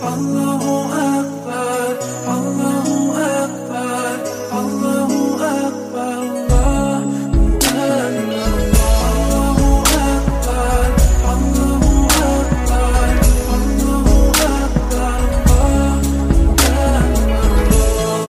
伴了我